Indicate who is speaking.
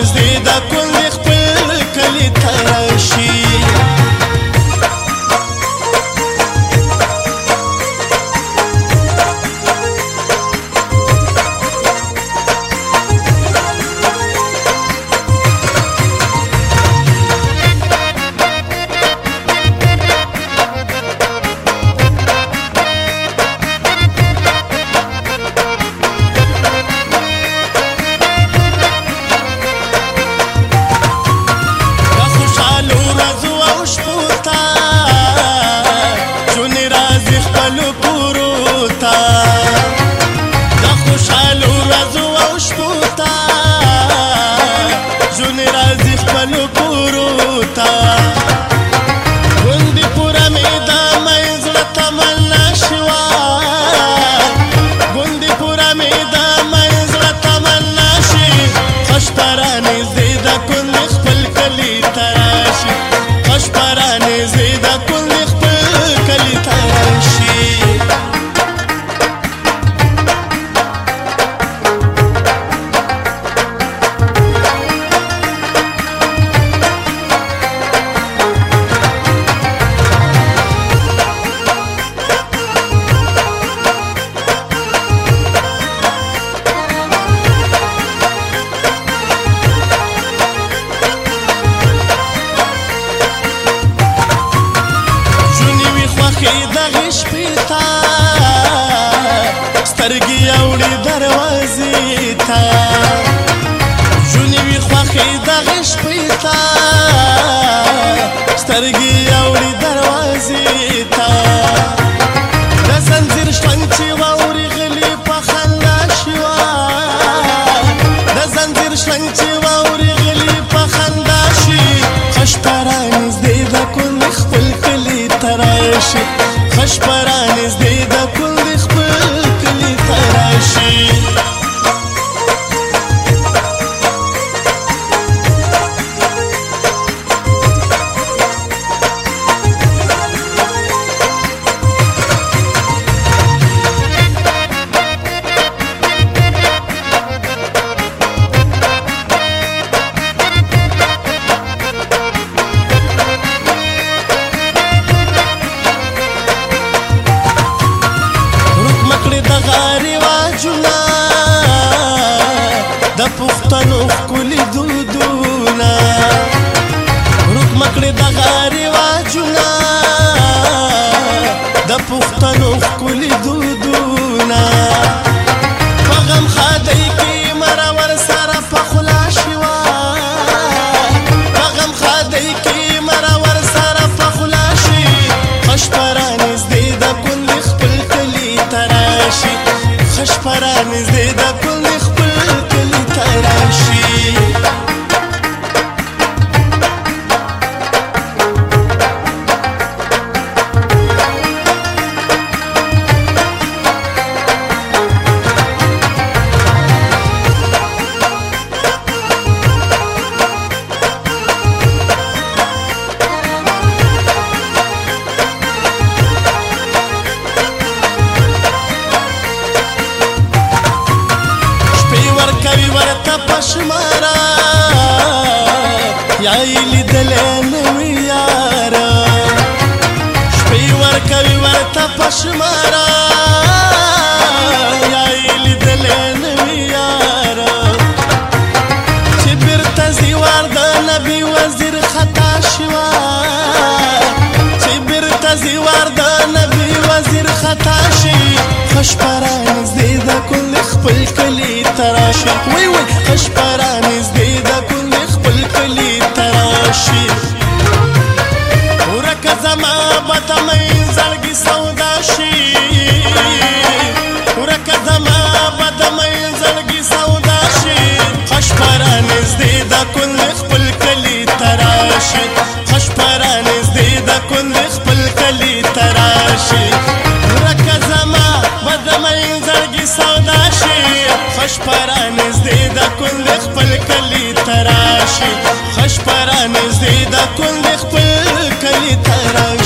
Speaker 1: mais lida com راځي خپل کورو ته کې دغه شپې تا سترګې اوړي دروازې ته ژوند وي خوښې دغه شپې تا راشد خشبه رواجونه د پښتنو کلی دودونه روک مکړې دغه رواجونه د پښتنو کلی حشمرة يا دا نبي وزير خطا شوا كبرت زوار دا نبي وزير خطا شي خش كل كلي تراشي وي وي خش پران زيدا كل خپل كلي تراشي ترانځ دې د کندې خپل کلی ترانځ